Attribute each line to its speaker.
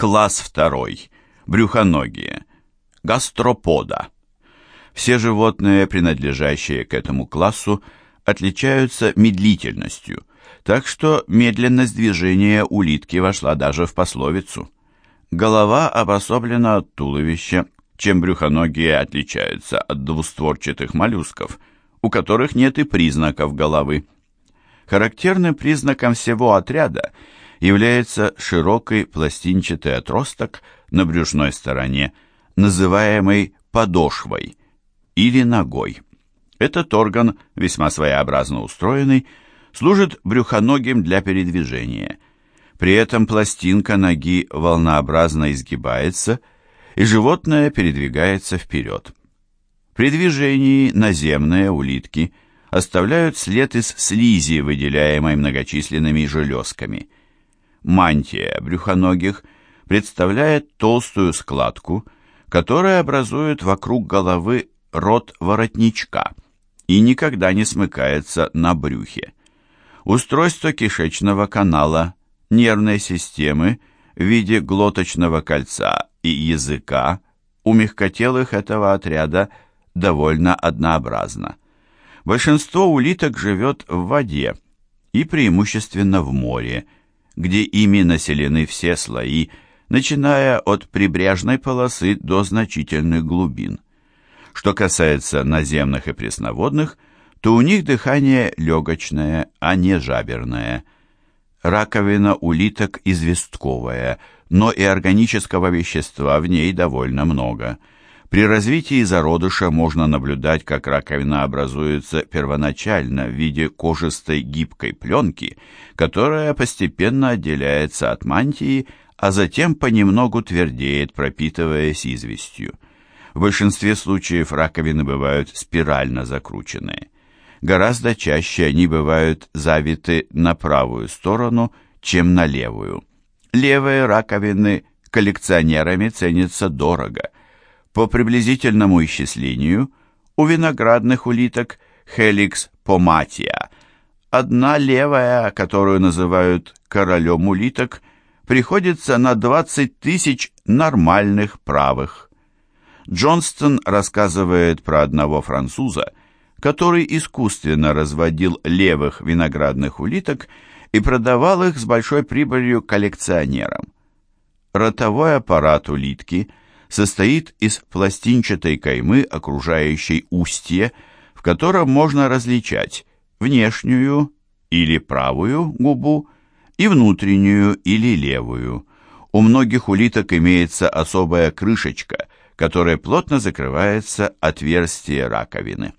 Speaker 1: Класс второй. Брюхоногие. Гастропода. Все животные, принадлежащие к этому классу, отличаются медлительностью, так что медленность движения улитки вошла даже в пословицу. Голова обособлена от туловища, чем брюхоногие отличаются от двустворчатых моллюсков, у которых нет и признаков головы. Характерным признаком всего отряда является широкий пластинчатый отросток на брюшной стороне, называемый подошвой или ногой. Этот орган, весьма своеобразно устроенный, служит брюхоногим для передвижения. При этом пластинка ноги волнообразно изгибается, и животное передвигается вперед. При движении наземные улитки оставляют след из слизи, выделяемой многочисленными железками. Мантия брюхоногих представляет толстую складку, которая образует вокруг головы рот воротничка и никогда не смыкается на брюхе. Устройство кишечного канала, нервной системы в виде глоточного кольца и языка у мягкотелых этого отряда довольно однообразно. Большинство улиток живет в воде и преимущественно в море, где ими населены все слои, начиная от прибрежной полосы до значительных глубин. Что касается наземных и пресноводных, то у них дыхание легочное, а не жаберное. Раковина улиток известковая, но и органического вещества в ней довольно много. При развитии зародыша можно наблюдать, как раковина образуется первоначально в виде кожистой гибкой пленки, которая постепенно отделяется от мантии, а затем понемногу твердеет, пропитываясь известью. В большинстве случаев раковины бывают спирально закрученные. Гораздо чаще они бывают завиты на правую сторону, чем на левую. Левые раковины коллекционерами ценятся дорого. По приблизительному исчислению у виноградных улиток Helix pomatia одна левая, которую называют королем улиток, приходится на 20 тысяч нормальных правых. Джонстон рассказывает про одного француза, который искусственно разводил левых виноградных улиток и продавал их с большой прибылью коллекционерам. Ротовой аппарат улитки состоит из пластинчатой каймы, окружающей устье, в котором можно различать внешнюю или правую губу и внутреннюю или левую. У многих улиток имеется особая крышечка – которой плотно закрывается отверстие раковины.